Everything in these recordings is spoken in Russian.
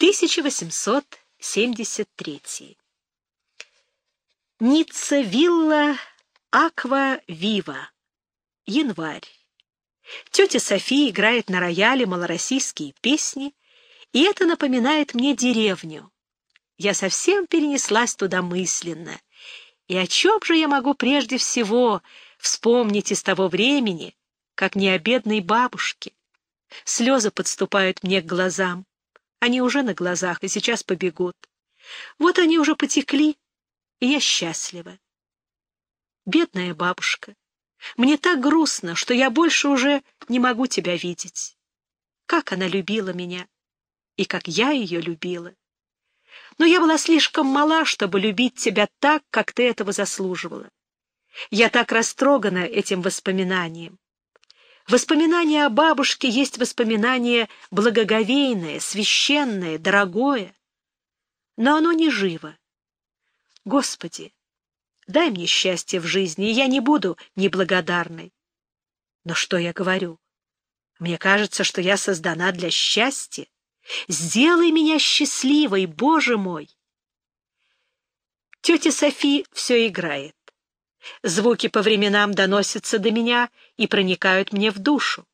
1873. Ницца Вилла Аква Вива. Январь. Тетя София играет на рояле малороссийские песни, и это напоминает мне деревню. Я совсем перенеслась туда мысленно. И о чем же я могу прежде всего вспомнить из того времени, как не о бедной бабушке? Слезы подступают мне к глазам. Они уже на глазах и сейчас побегут. Вот они уже потекли, и я счастлива. Бедная бабушка, мне так грустно, что я больше уже не могу тебя видеть. Как она любила меня, и как я ее любила. Но я была слишком мала, чтобы любить тебя так, как ты этого заслуживала. Я так растрогана этим воспоминанием. Воспоминание о бабушке есть воспоминание благоговейное, священное, дорогое. Но оно не живо. Господи, дай мне счастье в жизни, и я не буду неблагодарной. Но что я говорю? Мне кажется, что я создана для счастья. Сделай меня счастливой, Боже мой! Тетя Софи все играет. Звуки по временам доносятся до меня и проникают мне в душу.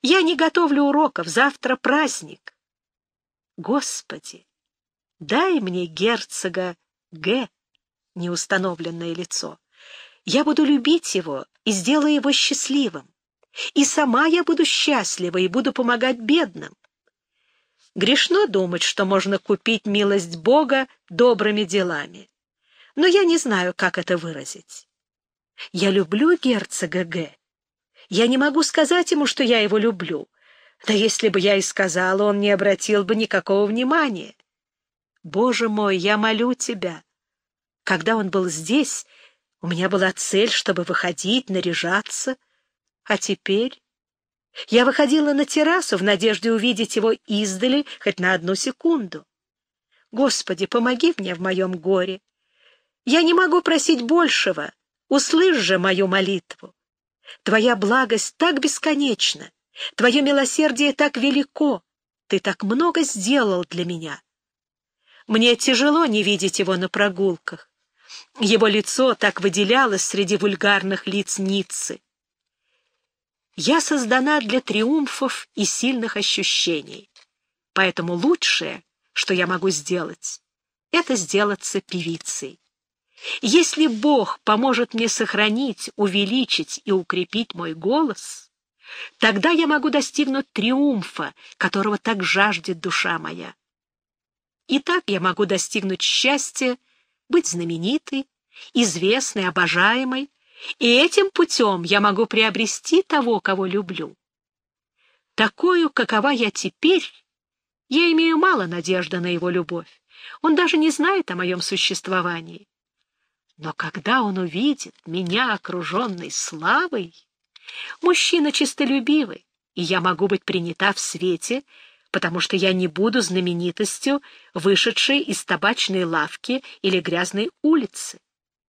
Я не готовлю уроков, завтра праздник. Господи, дай мне герцога Г, неустановленное лицо. Я буду любить его и сделаю его счастливым. И сама я буду счастлива и буду помогать бедным. Грешно думать, что можно купить милость Бога добрыми делами. Но я не знаю, как это выразить. Я люблю герцога Г. Я не могу сказать ему, что я его люблю. Да если бы я и сказала, он не обратил бы никакого внимания. Боже мой, я молю тебя. Когда он был здесь, у меня была цель, чтобы выходить, наряжаться. А теперь... Я выходила на террасу в надежде увидеть его издали хоть на одну секунду. Господи, помоги мне в моем горе. Я не могу просить большего. Услышь же мою молитву. Твоя благость так бесконечна, твое милосердие так велико, ты так много сделал для меня. Мне тяжело не видеть его на прогулках. Его лицо так выделялось среди вульгарных лиц Ниццы. Я создана для триумфов и сильных ощущений, поэтому лучшее, что я могу сделать, это сделаться певицей. Если Бог поможет мне сохранить, увеличить и укрепить мой голос, тогда я могу достигнуть триумфа, которого так жаждет душа моя. И так я могу достигнуть счастья, быть знаменитой, известной, обожаемой, и этим путем я могу приобрести того, кого люблю. Такую, какова я теперь, я имею мало надежды на его любовь. Он даже не знает о моем существовании. Но когда он увидит меня, окруженной славой, мужчина чистолюбивый, и я могу быть принята в свете, потому что я не буду знаменитостью, вышедшей из табачной лавки или грязной улицы.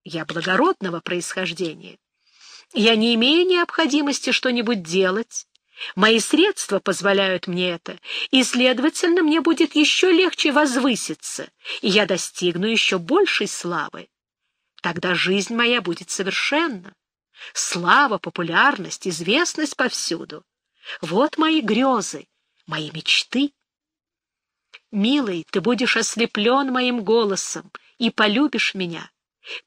Я благородного происхождения. Я не имею необходимости что-нибудь делать. Мои средства позволяют мне это, и, следовательно, мне будет еще легче возвыситься, и я достигну еще большей славы. Тогда жизнь моя будет совершенна. Слава, популярность, известность повсюду. Вот мои грезы, мои мечты. Милый, ты будешь ослеплен моим голосом и полюбишь меня.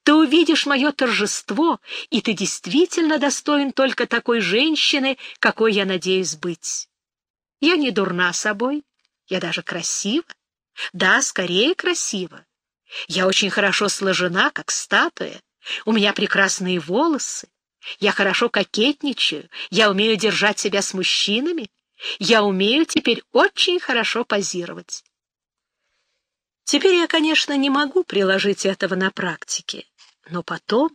Ты увидишь мое торжество, и ты действительно достоин только такой женщины, какой я надеюсь быть. Я не дурна собой, я даже красива. Да, скорее красива. Я очень хорошо сложена, как статуя. У меня прекрасные волосы. Я хорошо кокетничаю. Я умею держать себя с мужчинами. Я умею теперь очень хорошо позировать. Теперь я, конечно, не могу приложить этого на практике, но потом,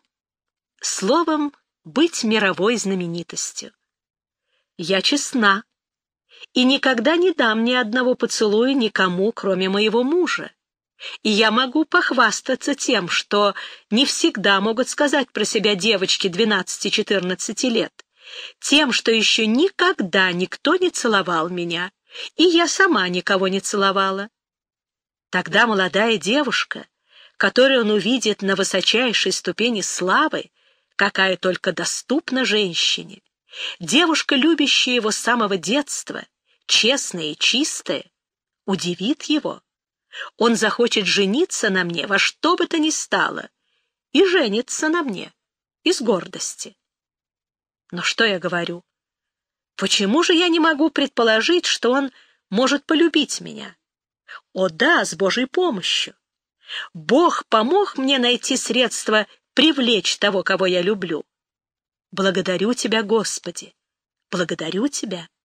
словом, быть мировой знаменитостью. Я честна и никогда не дам ни одного поцелуя никому, кроме моего мужа и я могу похвастаться тем, что не всегда могут сказать про себя девочки 12-14 лет, тем, что еще никогда никто не целовал меня, и я сама никого не целовала. Тогда молодая девушка, которую он увидит на высочайшей ступени славы, какая только доступна женщине, девушка, любящая его с самого детства, честная и чистая, удивит его. Он захочет жениться на мне во что бы то ни стало, и женится на мне из гордости. Но что я говорю? Почему же я не могу предположить, что он может полюбить меня? О да, с Божьей помощью. Бог помог мне найти средства привлечь того, кого я люблю. Благодарю Тебя, Господи, благодарю Тебя.